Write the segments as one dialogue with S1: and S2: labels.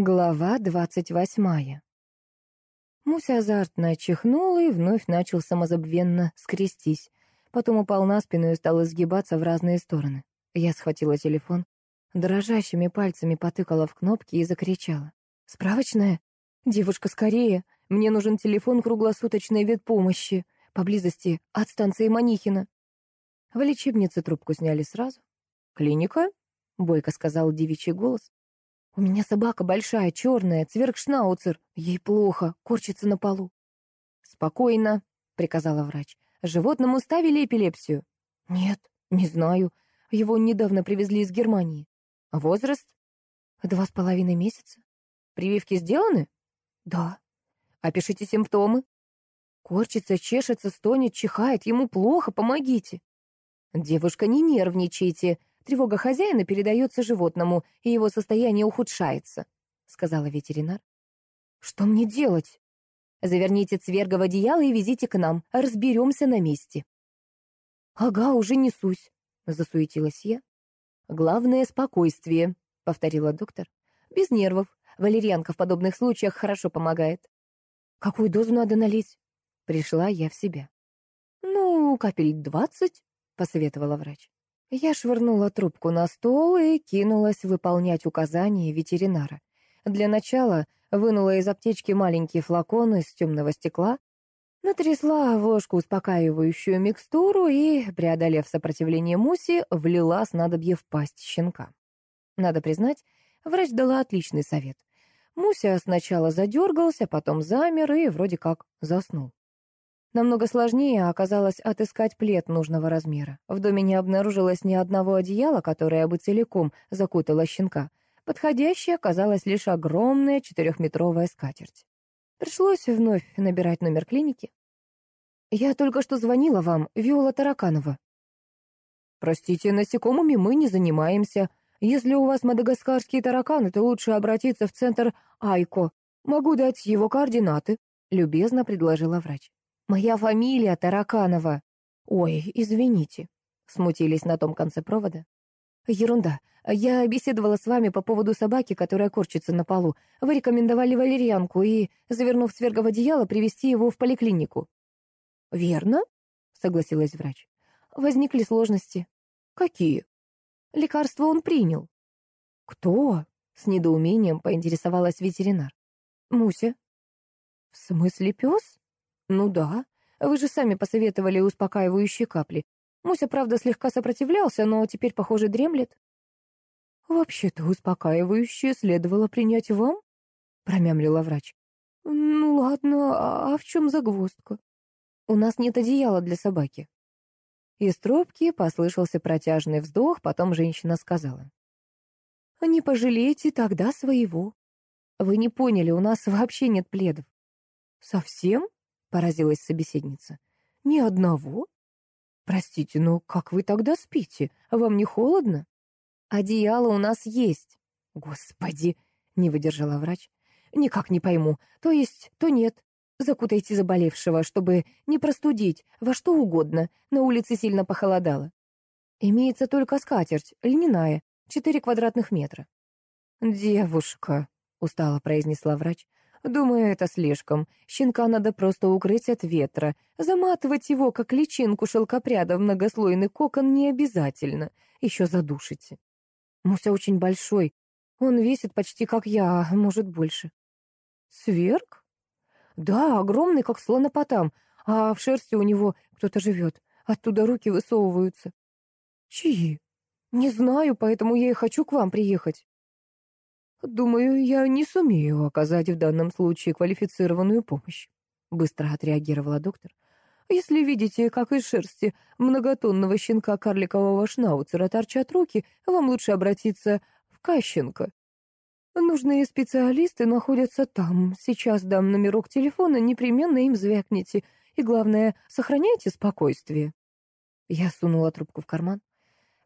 S1: Глава двадцать восьмая. Муся азартно чихнула и вновь начал самозабвенно скрестись. Потом упал на спину и стал изгибаться в разные стороны. Я схватила телефон, дрожащими пальцами потыкала в кнопки и закричала. «Справочная? Девушка, скорее! Мне нужен телефон круглосуточной ветпомощи, поблизости от станции Манихина». В лечебнице трубку сняли сразу. «Клиника?» — бойко сказал девичий голос. У меня собака большая, черная, цверкшнауцер. Ей плохо, корчится на полу. «Спокойно», — приказала врач. «Животному ставили эпилепсию?» «Нет, не знаю. Его недавно привезли из Германии». «Возраст?» «Два с половиной месяца». «Прививки сделаны?» «Да». «Опишите симптомы». «Корчится, чешется, стонет, чихает. Ему плохо, помогите». «Девушка, не нервничайте. Тревога хозяина передается животному, и его состояние ухудшается», — сказала ветеринар. «Что мне делать?» «Заверните цверга в одеяло и везите к нам. Разберемся на месте». «Ага, уже несусь», — засуетилась я. «Главное — спокойствие», — повторила доктор. «Без нервов. Валерьянка в подобных случаях хорошо помогает». «Какую дозу надо налить?» Пришла я в себя. «Ну, капель двадцать», — посоветовала врач. Я швырнула трубку на стол и кинулась выполнять указания ветеринара. Для начала вынула из аптечки маленький флакон из темного стекла, натрясла в ложку успокаивающую микстуру и, преодолев сопротивление Муси, влила снадобье в пасть щенка. Надо признать, врач дала отличный совет. Муся сначала задергался, потом замер и вроде как заснул. Намного сложнее оказалось отыскать плед нужного размера. В доме не обнаружилось ни одного одеяла, которое бы целиком закутало щенка. Подходящей оказалась лишь огромная четырехметровая скатерть. Пришлось вновь набирать номер клиники. «Я только что звонила вам, Виола Тараканова». «Простите, насекомыми мы не занимаемся. Если у вас мадагаскарские тараканы, то лучше обратиться в центр Айко. Могу дать его координаты», — любезно предложила врач. «Моя фамилия Тараканова». «Ой, извините», — смутились на том конце провода. «Ерунда. Я беседовала с вами по поводу собаки, которая корчится на полу. Вы рекомендовали валерьянку и, завернув сверга в одеяло, привести его в поликлинику». «Верно», — согласилась врач. «Возникли сложности». «Какие?» «Лекарство он принял». «Кто?» — с недоумением поинтересовалась ветеринар. «Муся». «В смысле пес?» «Ну да. Вы же сами посоветовали успокаивающие капли. Муся, правда, слегка сопротивлялся, но теперь, похоже, дремлет». «Вообще-то успокаивающее следовало принять вам?» — промямлила врач. «Ну ладно, а, а в чем загвоздка?» «У нас нет одеяла для собаки». Из трубки послышался протяжный вздох, потом женщина сказала. «Не пожалейте тогда своего. Вы не поняли, у нас вообще нет пледов». «Совсем?» — поразилась собеседница. «Ни одного? Простите, но как вы тогда спите? Вам не холодно?» «Одеяло у нас есть». «Господи!» — не выдержала врач. «Никак не пойму. То есть, то нет. Закутайте заболевшего, чтобы не простудить, во что угодно. На улице сильно похолодало. Имеется только скатерть, льняная, четыре квадратных метра». «Девушка», — устало произнесла врач, Думаю, это слишком. Щенка надо просто укрыть от ветра. Заматывать его, как личинку шелкопряда в многослойный кокон, не обязательно. Еще задушите. Муся очень большой. Он весит почти как я, а может больше. Сверг? Да, огромный, как слонопотам. А в шерсти у него кто-то живет. Оттуда руки высовываются. Чьи? Не знаю, поэтому я и хочу к вам приехать. «Думаю, я не сумею оказать в данном случае квалифицированную помощь», — быстро отреагировала доктор. «Если видите, как из шерсти многотонного щенка карликового шнауцера торчат руки, вам лучше обратиться в Кащенко. Нужные специалисты находятся там. Сейчас дам номерок телефона, непременно им звякните. И главное, сохраняйте спокойствие». Я сунула трубку в карман.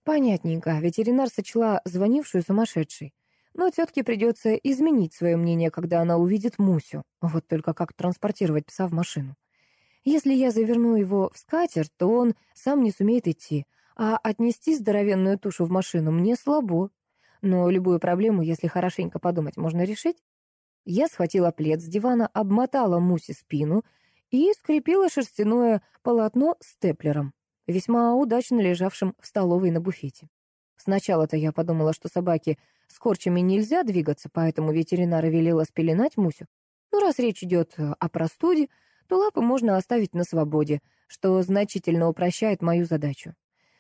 S1: Понятненько, ветеринар сочла звонившую сумасшедшей. Но тетке придется изменить свое мнение, когда она увидит Мусю. Вот только как транспортировать пса в машину. Если я заверну его в скатерть, то он сам не сумеет идти, а отнести здоровенную тушу в машину мне слабо. но любую проблему, если хорошенько подумать, можно решить. Я схватила плед с дивана, обмотала Мусе спину и скрепила шерстяное полотно степлером, весьма удачно лежавшим в столовой на буфете. Сначала-то я подумала, что собаке с корчами нельзя двигаться, поэтому ветеринара велела спеленать Мусю. Но раз речь идет о простуде, то лапы можно оставить на свободе, что значительно упрощает мою задачу.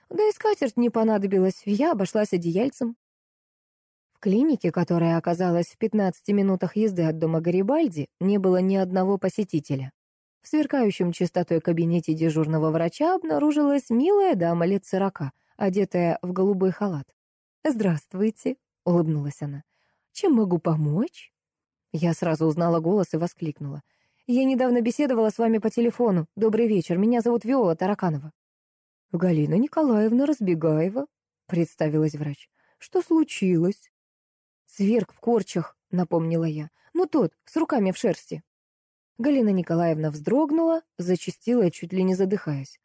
S1: Да и скатерть не понадобилась, я обошлась одеяльцем. В клинике, которая оказалась в 15 минутах езды от дома Гарибальди, не было ни одного посетителя. В сверкающем чистотой кабинете дежурного врача обнаружилась милая дама лет сорока, одетая в голубой халат. «Здравствуйте», — улыбнулась она. «Чем могу помочь?» Я сразу узнала голос и воскликнула. «Я недавно беседовала с вами по телефону. Добрый вечер, меня зовут Виола Тараканова». «Галина Николаевна Разбегаева», — представилась врач. «Что случилось?» «Сверг в корчах», — напомнила я. «Ну тот, с руками в шерсти». Галина Николаевна вздрогнула, зачастила, чуть ли не задыхаясь.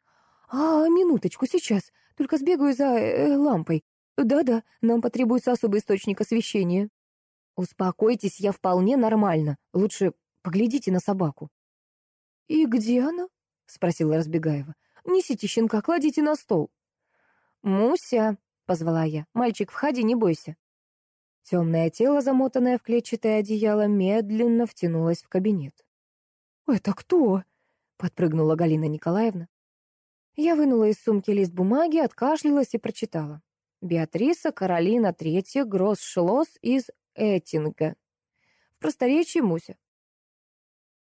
S1: «А, минуточку, сейчас. Только сбегаю за э, лампой. Да-да, нам потребуется особый источник освещения». «Успокойтесь, я вполне нормально. Лучше поглядите на собаку». «И где она?» — спросила Разбегаева. «Несите щенка, кладите на стол». «Муся», — позвала я, — «мальчик, входи, не бойся». Темное тело, замотанное в клетчатое одеяло, медленно втянулось в кабинет.
S2: «Это кто?» — подпрыгнула Галина Николаевна.
S1: Я вынула из сумки лист бумаги, откашлялась и прочитала. Беатриса Каролина Третья Гроссшлосс из Эттинга. В просторечии Муся.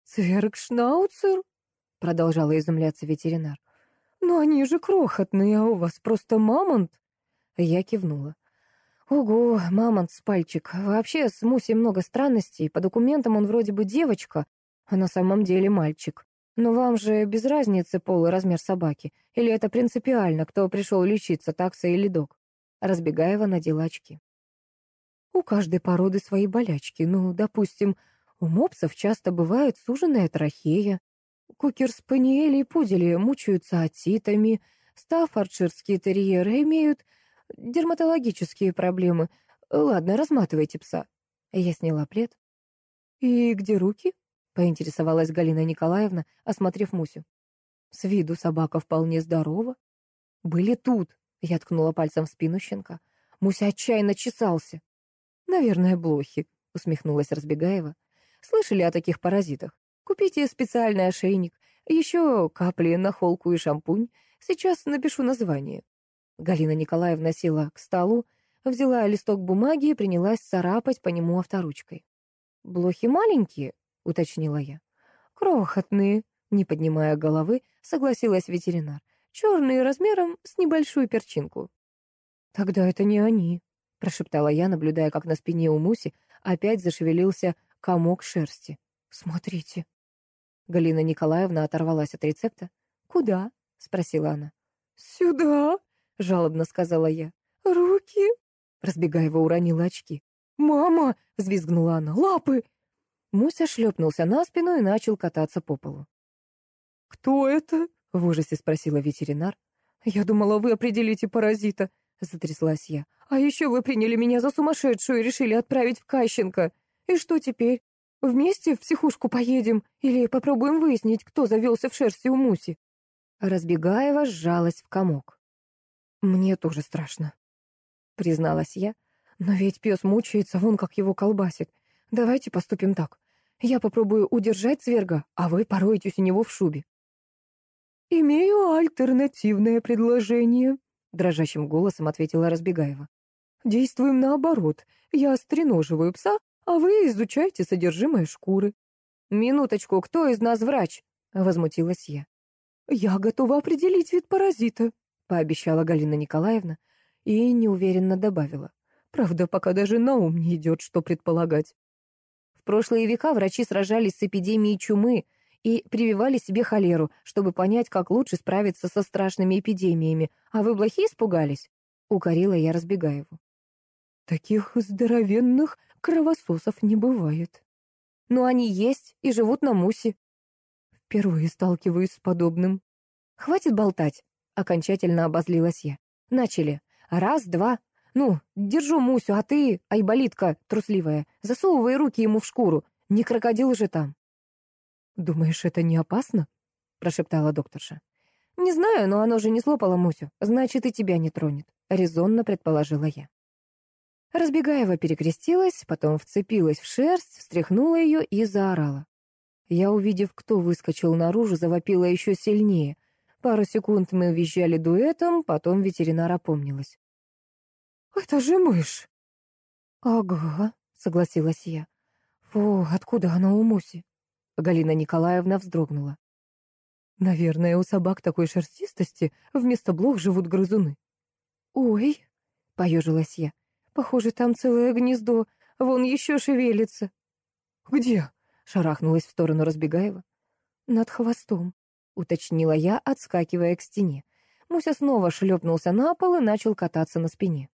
S2: «Цвергшнауцер?» — продолжала изумляться ветеринар. «Но они же крохотные, а у вас просто мамонт?»
S1: Я кивнула. «Ого, мамонт с пальчик. Вообще с Мусей много странностей. По документам он вроде бы девочка, а на самом деле мальчик. Но вам же без разницы пол и размер собаки. Или это принципиально, кто пришел лечиться, такса или дог?» Разбегаева надела очки.
S2: «У каждой породы свои болячки. Ну, допустим, у мопсов часто бывает суженная трахея. Кукер-спаниели и пудели мучаются отитами. Стаффордширские терьеры имеют дерматологические проблемы. Ладно, разматывайте пса».
S1: Я сняла плед.
S2: «И где руки?»
S1: — поинтересовалась Галина Николаевна, осмотрев Мусю.
S2: С виду собака вполне здорова.
S1: «Были тут», — я ткнула пальцем в спину щенка. Муся отчаянно чесался.
S2: «Наверное, блохи», — усмехнулась Разбегаева. Слышали о таких паразитах? Купите специальный ошейник, еще капли на холку и шампунь. Сейчас напишу название».
S1: Галина Николаевна села к столу, взяла листок бумаги и принялась царапать по нему авторучкой. «Блохи маленькие?» — уточнила я.
S2: «Крохотные», — не поднимая головы, согласилась ветеринар. «Черные размером с небольшую перчинку».
S1: «Тогда это не они», — прошептала я, наблюдая, как на спине у Муси опять зашевелился комок шерсти. «Смотрите». Галина Николаевна оторвалась от рецепта.
S2: «Куда?»
S1: — спросила она.
S2: «Сюда», — жалобно сказала я. «Руки?»
S1: Разбегаева уронила очки.
S2: «Мама!» — взвизгнула она. «Лапы!»
S1: Муся шлепнулся на спину и начал кататься по полу.
S2: «Кто это?» — в ужасе спросила ветеринар. «Я думала, вы определите паразита», — затряслась я. «А еще вы приняли меня за сумасшедшую и решили отправить в Кащенко. И что теперь? Вместе в психушку поедем или попробуем выяснить, кто завелся в шерсти у Муси?»
S1: Разбегаева сжалась в комок.
S2: «Мне тоже страшно», — призналась я. «Но ведь пес мучается, вон как его колбасит. Давайте поступим так. Я попробую удержать зверга, а вы пороетесь у него в шубе». «Имею альтернативное предложение», — дрожащим голосом ответила Разбегаева. «Действуем наоборот. Я стреноживаю пса, а вы изучаете содержимое шкуры».
S1: «Минуточку, кто из нас врач?» — возмутилась я.
S2: «Я готова определить вид паразита», — пообещала Галина Николаевна и неуверенно добавила. «Правда, пока даже на ум не идет, что предполагать».
S1: Прошлые века врачи сражались с эпидемией чумы и прививали себе холеру, чтобы понять, как лучше справиться со страшными эпидемиями. А вы блохи испугались? Укорила я Разбегаеву.
S2: Таких здоровенных кровососов не бывает.
S1: Но они есть и живут на мусе.
S2: Впервые сталкиваюсь с подобным.
S1: Хватит болтать, окончательно обозлилась я. Начали. Раз, два.
S2: Ну, держу Мусю, а ты, айболитка трусливая, засовывай руки ему в шкуру. Не крокодил же там. «Думаешь, это не опасно?» — прошептала докторша. «Не знаю, но оно же не слопало Мусю. Значит, и тебя не тронет», — резонно предположила я. Разбегаева перекрестилась, потом вцепилась в шерсть, встряхнула ее и заорала. Я, увидев, кто выскочил наружу, завопила еще сильнее. Пару секунд мы визжали дуэтом, потом ветеринар опомнилась. «Это же мышь!» «Ага», — согласилась я. «Фу, откуда она у Муси?» Галина Николаевна вздрогнула. «Наверное, у собак такой шерстистости вместо блох живут грызуны». «Ой», — поежилась я, — «похоже, там целое гнездо, вон еще шевелится». «Где?» — шарахнулась в сторону Разбегаева. «Над хвостом», — уточнила я, отскакивая к стене. Муся снова шлепнулся на пол и начал кататься на спине.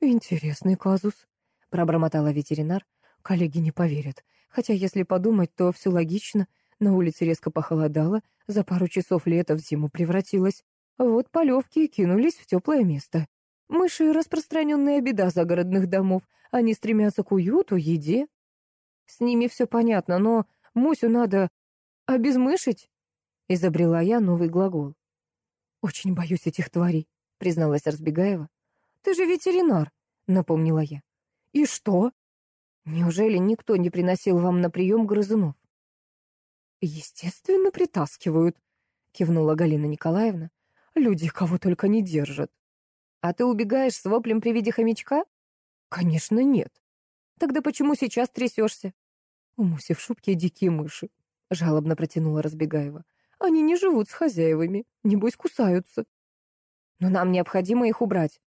S2: «Интересный казус», — пробормотала ветеринар. «Коллеги не поверят. Хотя, если подумать, то все логично. На улице резко похолодало, за пару часов лето в зиму превратилось. Вот полевки кинулись в теплое место. Мыши — распространенная беда загородных домов. Они стремятся к уюту, еде. С ними все понятно, но Мусю надо обезмышить», — изобрела я новый глагол. «Очень боюсь этих тварей», — призналась Разбегаева. «Ты же ветеринар», — напомнила я. «И что?» «Неужели никто не приносил вам на прием грызунов?» «Естественно, притаскивают», — кивнула Галина Николаевна. «Люди кого только не держат». «А ты убегаешь с воплем при виде хомячка?» «Конечно, нет. Тогда почему сейчас трясешься?» «У Муси в шубке дикие мыши», — жалобно протянула Разбегаева. «Они не живут с хозяевами, небось кусаются». «Но нам необходимо их убрать.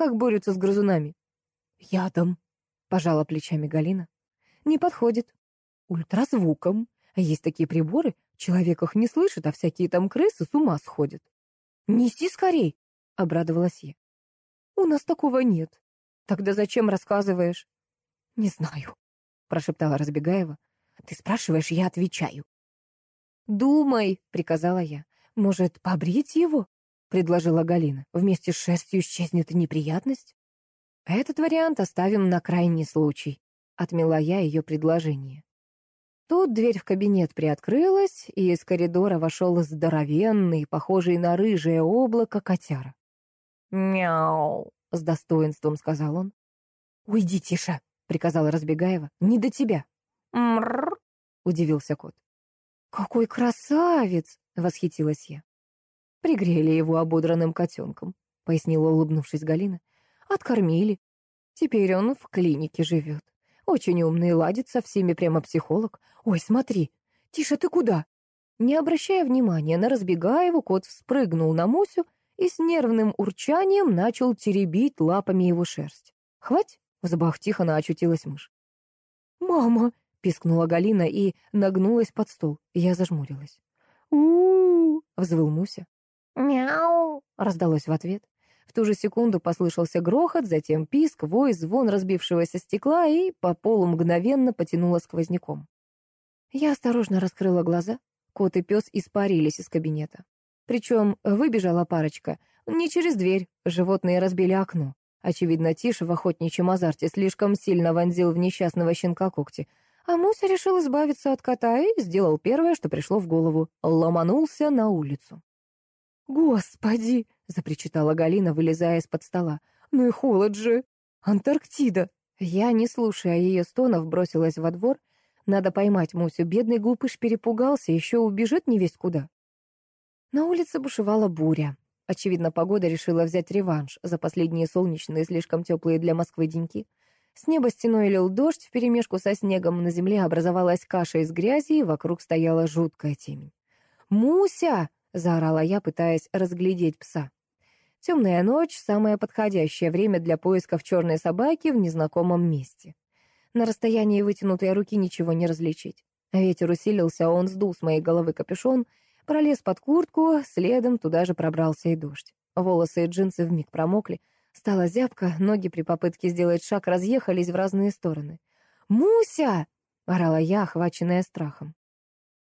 S2: Как борются с грызунами? Ядом, пожала плечами Галина. Не подходит. Ультразвуком. Есть такие приборы, человек их не слышит, а всякие там крысы с ума сходят. Неси скорей, обрадовалась я. У нас такого нет. Тогда зачем рассказываешь? Не знаю, прошептала Разбегаева. Ты спрашиваешь, я отвечаю. «Думай», — приказала я. «Может, побрить его?» Предложила Галина. Вместе с шерстью исчезнет и неприятность. Этот вариант оставим на крайний случай, отмела я ее предложение. Тут дверь в кабинет приоткрылась, и из коридора вошел здоровенный, похожий на рыжее облако котяра. «Мяу!» — с достоинством сказал он. «Уйди тише!» — приказала Разбегаева. «Не до тебя!» «Мрррр!» — удивился кот. «Какой красавец!» — восхитилась я. Пригрели его ободранным котенком, пояснила, улыбнувшись Галина. Откормили. Теперь он в клинике живет. Очень умный, ладит со всеми, прямо психолог. Ой, смотри. Тише, ты куда? Не обращая внимания на Разбегаеву, кот вспрыгнул на Мусю и с нервным урчанием начал теребить лапами его шерсть. «Хвать!» — в зубах Тихона очутилась мышь. «Мама!» — пискнула Галина и нагнулась под стол. Я зажмурилась. у, взвыл Муся. «Мяу!» — раздалось в ответ. В ту же секунду послышался грохот, затем писк, вой, звон разбившегося стекла и по полу мгновенно потянуло сквозняком. Я осторожно раскрыла глаза. Кот и пес испарились из кабинета. Причем выбежала парочка. Не через дверь, животные разбили окно. Очевидно, Тиша в охотничьем азарте слишком сильно вонзил в несчастного щенка когти. А Муся решил избавиться от кота и сделал первое, что пришло в голову. Ломанулся на улицу. «Господи!» — запричитала Галина, вылезая из-под стола. «Ну и холод же! Антарктида!» Я, не слушая ее стонов, бросилась во двор. Надо поймать Мусю. Бедный глупыш перепугался, еще убежит не весь куда. На улице бушевала буря. Очевидно, погода решила взять реванш за последние солнечные, слишком теплые для Москвы деньки. С неба стеной лил дождь, вперемешку со снегом на земле образовалась каша из грязи, и вокруг стояла жуткая темень. «Муся!» — заорала я, пытаясь разглядеть пса. Темная ночь — самое подходящее время для поисков черной собаки в незнакомом месте. На расстоянии вытянутой руки ничего не различить. Ветер усилился, он сдул с моей головы капюшон, пролез под куртку, следом туда же пробрался и дождь. Волосы и джинсы вмиг промокли, стала зябко, ноги при попытке сделать шаг разъехались в разные стороны. «Муся!» — орала я, охваченная страхом.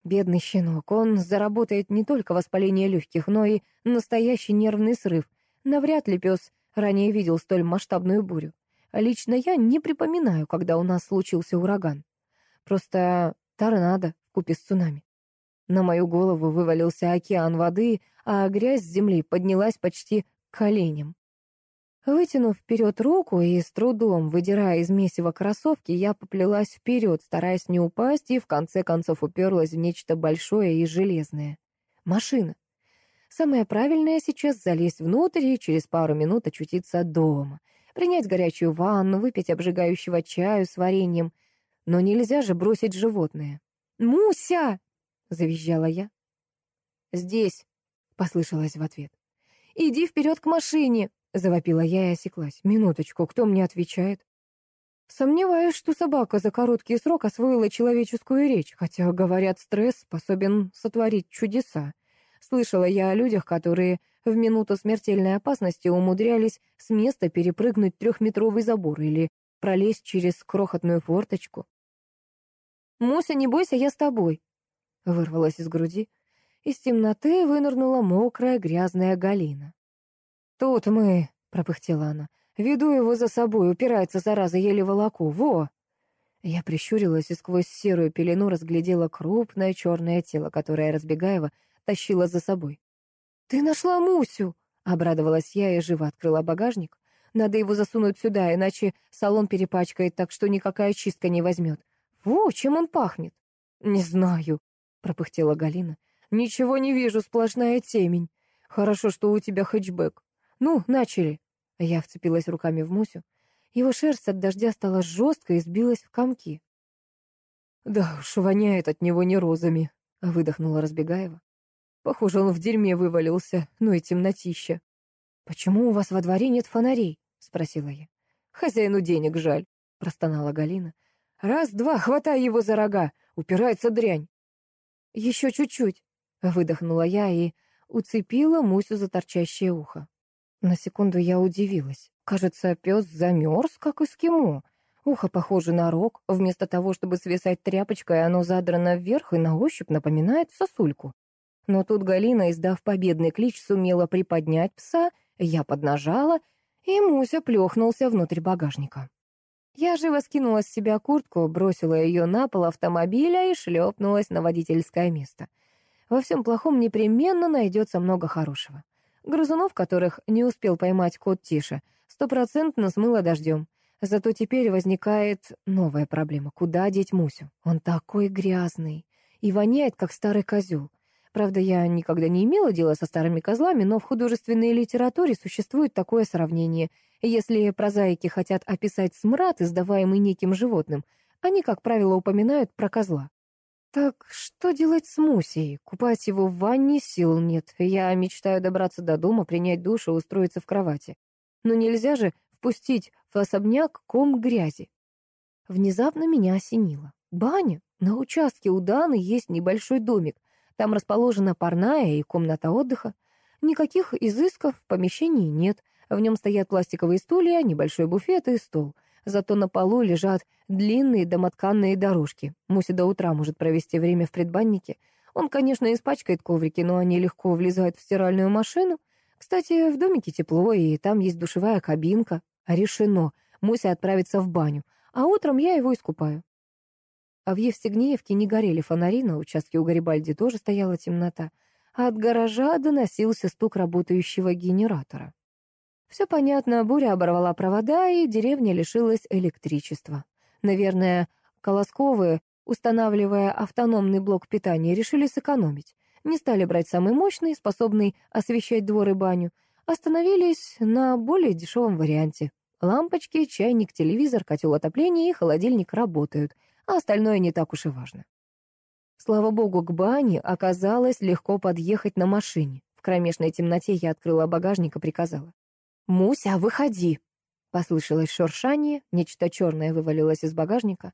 S2: Бедный щенок, он заработает не только воспаление легких, но и настоящий нервный срыв. Навряд ли пес
S1: ранее видел столь масштабную бурю. Лично я не припоминаю, когда у нас случился ураган. Просто торнадо вкупе с цунами. На мою голову вывалился океан воды, а грязь с земли поднялась почти к коленям. Вытянув вперед руку и с трудом выдирая из месива кроссовки, я поплелась вперед, стараясь не упасть, и в конце концов уперлась в нечто большое и железное. Машина. Самое правильное сейчас залезть внутрь и через пару минут очутиться дома. Принять горячую ванну, выпить обжигающего чаю с вареньем. Но нельзя же бросить животное. «Муся!» — завизжала я. «Здесь», — послышалось в ответ. «Иди вперед к машине!» — завопила я и осеклась. «Минуточку, кто мне отвечает?» Сомневаюсь, что собака за короткий срок освоила человеческую речь, хотя, говорят, стресс способен сотворить чудеса. Слышала я о людях, которые в минуту смертельной опасности умудрялись с места перепрыгнуть трехметровый забор или пролезть через крохотную форточку. «Муся, не бойся, я с тобой», — вырвалась из груди. Из темноты вынырнула мокрая грязная Галина. «Тут мы», — пропыхтела она, — «веду его за собой, упирается, зараза, еле волоку. Во!» Я прищурилась и сквозь серую пелену разглядела крупное черное тело, которое Разбегаева тащила за собой. «Ты нашла Мусю!» — обрадовалась я и живо открыла багажник. «Надо его засунуть сюда, иначе салон перепачкает так, что никакая чистка не возьмет. Во, чем он пахнет?» «Не знаю», — пропыхтела Галина. «Ничего не вижу, сплошная темень. Хорошо, что у тебя хэтчбэк. Ну, начали». Я вцепилась руками в Мусю. Его шерсть от дождя стала жесткой и сбилась в комки. «Да уж, воняет от него не розами», — выдохнула Разбегаева. «Похоже, он в дерьме вывалился, ну и темнотища». «Почему у вас во дворе нет фонарей?» — спросила я. «Хозяину денег жаль», — простонала Галина. «Раз-два, хватай его за рога, упирается дрянь». «Еще чуть-чуть», — выдохнула я и уцепила Мусю за торчащее ухо. На секунду я удивилась. Кажется, пес замерз, как эскимо. Ухо похоже на рог. Вместо того, чтобы свисать тряпочкой, оно задрано вверх и на ощупь напоминает сосульку. Но тут Галина, издав победный клич, сумела приподнять пса, я поднажала, и Муся плюхнулся внутрь багажника. Я живо скинула с себя куртку, бросила ее на пол автомобиля и шлепнулась на водительское место. Во всем плохом непременно найдется много хорошего. Грызунов, которых не успел поймать кот Тиша, стопроцентно смыло дождем. Зато теперь возникает новая проблема. Куда деть Мусю? Он такой грязный и воняет, как старый козел. Правда, я никогда не имела дела со старыми козлами, но в художественной литературе существует такое сравнение. Если прозаики хотят описать смрад, издаваемый неким животным, они, как правило, упоминают про козла. Так что делать с Мусей? Купать его в ванне сил нет. Я мечтаю добраться до дома, принять душ и устроиться в кровати. Но нельзя же впустить в особняк ком грязи. Внезапно меня осенило. Баня. На участке у Даны есть небольшой домик. Там расположена парная и комната отдыха. Никаких изысков в помещении нет. В нем стоят пластиковые стулья, небольшой буфет и стол. Зато на полу лежат длинные домотканные дорожки. Муся до утра может провести время в предбаннике. Он, конечно, испачкает коврики, но они легко влезают в стиральную машину. Кстати, в домике тепло, и там есть душевая кабинка. Решено. Муся отправится в баню, а утром я его искупаю. А в Евстигнеевке не горели фонари, на участке у Гарибальди тоже стояла темнота, а от гаража доносился стук работающего генератора. Все понятно, буря оборвала провода, и деревня лишилась электричества. Наверное, Колосковы, устанавливая автономный блок питания, решили сэкономить. Не стали брать самый мощный, способный освещать двор и баню. Остановились на более дешевом варианте. Лампочки, чайник, телевизор, котел отопления и холодильник работают — а остальное не так уж и важно. Слава богу, к бане оказалось легко подъехать на машине. В кромешной темноте я открыла багажник и приказала. «Муся, выходи!» Послышалось шуршание, нечто черное вывалилось из багажника.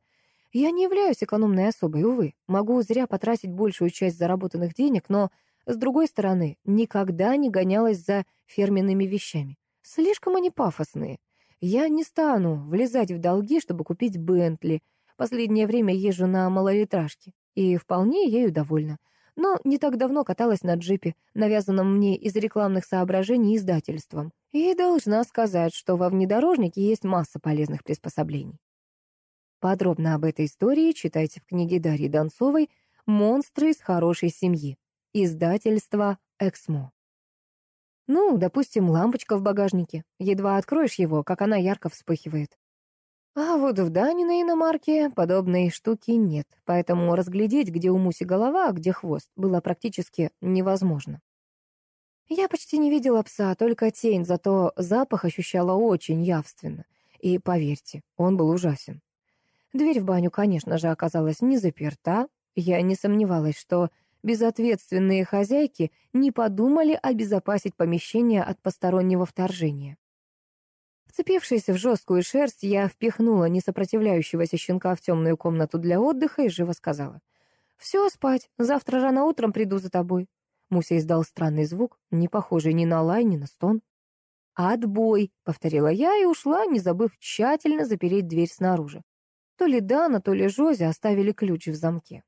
S1: Я не являюсь экономной особой, увы. Могу зря потратить большую часть заработанных денег, но, с другой стороны, никогда не гонялась за фирменными вещами. Слишком они пафосные. Я не стану влезать в долги, чтобы купить Бентли, Последнее время езжу на малолитражке, и вполне ею довольна. Но не так давно каталась на джипе, навязанном мне из рекламных соображений издательством. И должна сказать, что во внедорожнике есть масса полезных приспособлений. Подробно об этой истории читайте в книге Дарьи Донцовой «Монстры из хорошей семьи». Издательство «Эксмо». Ну, допустим, лампочка в багажнике. Едва откроешь его, как она ярко вспыхивает. А вот в Даниной иномарке подобной штуки нет, поэтому разглядеть, где у Муси голова, а где хвост, было практически невозможно. Я почти не видела пса, только тень, зато запах ощущала очень явственно. И, поверьте, он был ужасен. Дверь в баню, конечно же, оказалась не заперта. Я не сомневалась, что безответственные хозяйки не подумали обезопасить помещение от постороннего вторжения. Вцепившись в жесткую шерсть, я впихнула несопротивляющегося щенка в темную комнату для отдыха и живо сказала. «Все, спать. Завтра рано утром приду за тобой». Муся издал странный звук, не похожий ни на лай, ни на стон. «Отбой», — повторила я и ушла, не забыв тщательно запереть дверь снаружи. То ли Дана, то ли Жози оставили ключ в замке.